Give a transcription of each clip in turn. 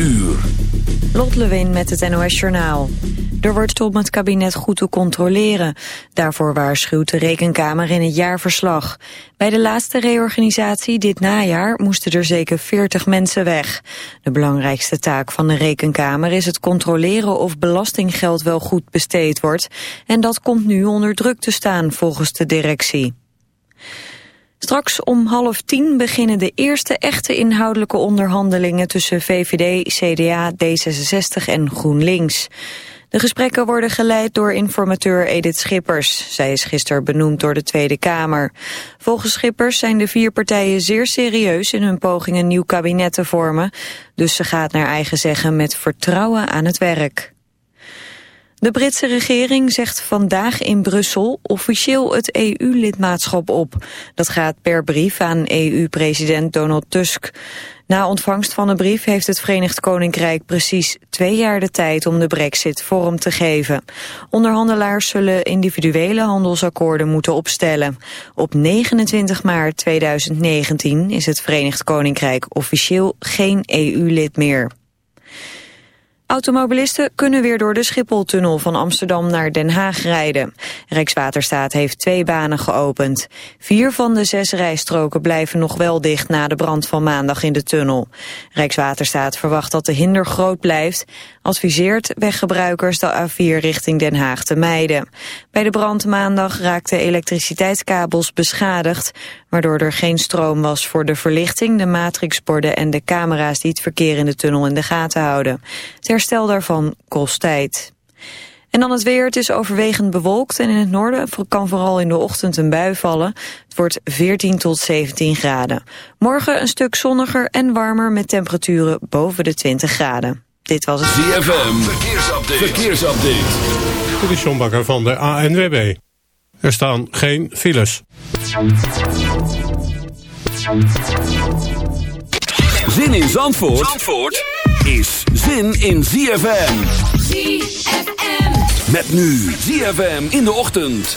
uur. Lot Lewin met het NOS Journaal. Er wordt om het kabinet goed te controleren. Daarvoor waarschuwt de Rekenkamer in het jaarverslag. Bij de laatste reorganisatie dit najaar moesten er zeker 40 mensen weg. De belangrijkste taak van de Rekenkamer is het controleren of belastinggeld wel goed besteed wordt. En dat komt nu onder druk te staan volgens de directie. Straks om half tien beginnen de eerste echte inhoudelijke onderhandelingen tussen VVD, CDA, D66 en GroenLinks. De gesprekken worden geleid door informateur Edith Schippers. Zij is gisteren benoemd door de Tweede Kamer. Volgens Schippers zijn de vier partijen zeer serieus in hun poging een nieuw kabinet te vormen. Dus ze gaat naar eigen zeggen met vertrouwen aan het werk. De Britse regering zegt vandaag in Brussel officieel het EU-lidmaatschap op. Dat gaat per brief aan EU-president Donald Tusk. Na ontvangst van de brief heeft het Verenigd Koninkrijk precies twee jaar de tijd om de brexit vorm te geven. Onderhandelaars zullen individuele handelsakkoorden moeten opstellen. Op 29 maart 2019 is het Verenigd Koninkrijk officieel geen EU-lid meer. Automobilisten kunnen weer door de Schipholtunnel van Amsterdam naar Den Haag rijden. Rijkswaterstaat heeft twee banen geopend. Vier van de zes rijstroken blijven nog wel dicht na de brand van maandag in de tunnel. Rijkswaterstaat verwacht dat de hinder groot blijft, adviseert weggebruikers de A4 richting Den Haag te mijden. Bij de brand maandag raakten elektriciteitskabels beschadigd, waardoor er geen stroom was voor de verlichting, de matrixborden en de camera's die het verkeer in de tunnel in de gaten houden. Het herstel daarvan kost tijd. En dan het weer. Het is overwegend bewolkt en in het noorden kan vooral in de ochtend een bui vallen. Het wordt 14 tot 17 graden. Morgen een stuk zonniger en warmer met temperaturen boven de 20 graden. Dit was het ZFM. Verkeersupdate. Verkeersupdate. Dit is John Bakker van de ANWB. Er staan geen files. Zin in Zandvoort, Zandvoort is zin in ZFM. ZFM. Met nu ZFM in de ochtend.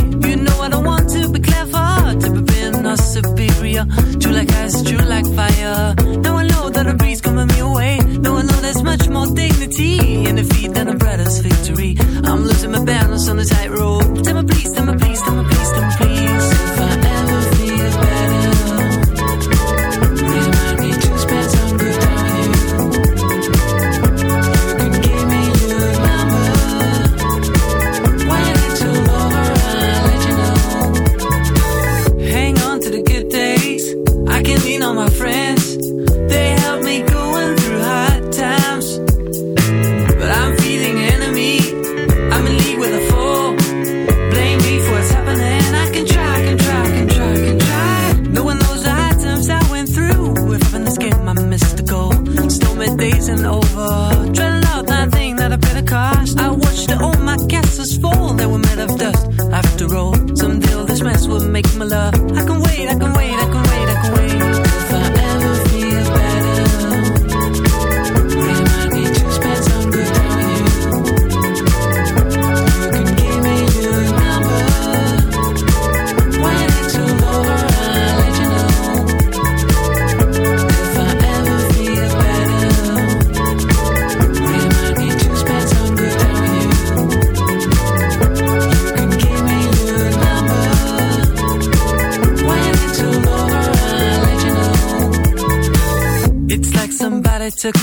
To be clever, to be being or superior. True like ice, true like fire. Now I know that a breeze coming me away. Now I know there's much more dignity in defeat than a brother's victory. I'm losing my balance on the tightrope. Tell me please, tell me please, tell me please. Days and over.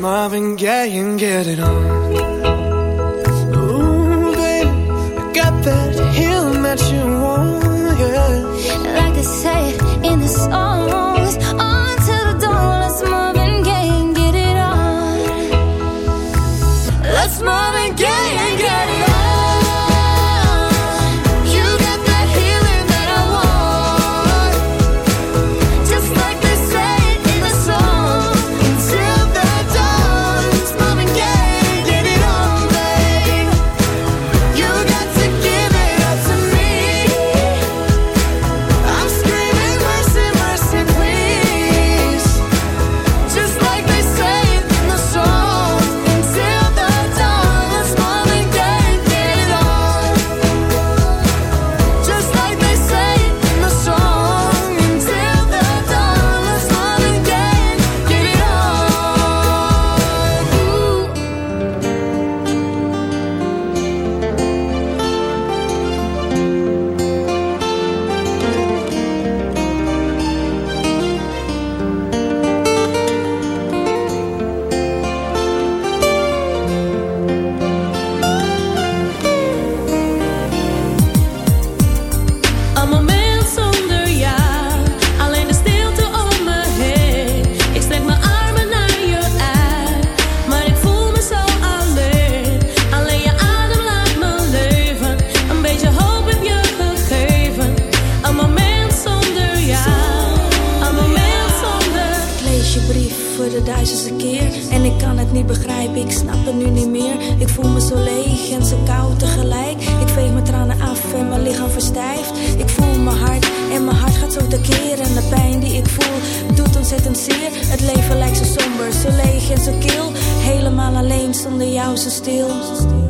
Marvin Gaye and get it on. Ooh, baby, I got that healing that you want, yeah. Like they say in the song. eens the de jouw zo stil.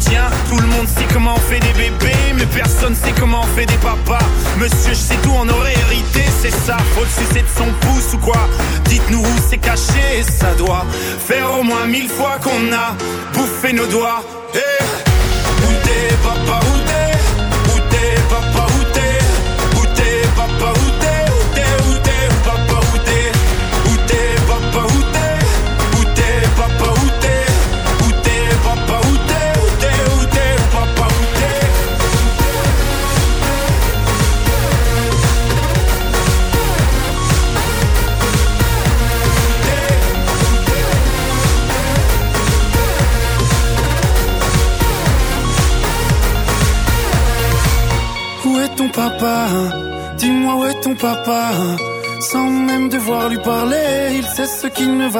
Tout le monde sait comment on fait des bébés Mais personne sait comment on fait des papas. Monsieur, je sais tout, on aurait hérité, c'est ça. Faut le sucer de son pouce ou quoi? Dites-nous où c'est caché, ça doit Faire au moins mille fois qu'on a bouffé nos doigts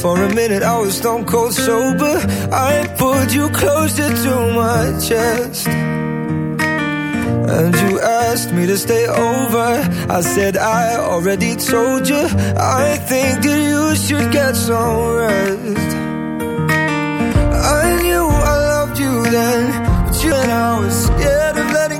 For a minute, I was stone cold sober. I pulled you closer to my chest. And you asked me to stay over. I said, I already told you. I think that you should get some rest. I knew I loved you then, but you and I was scared of letting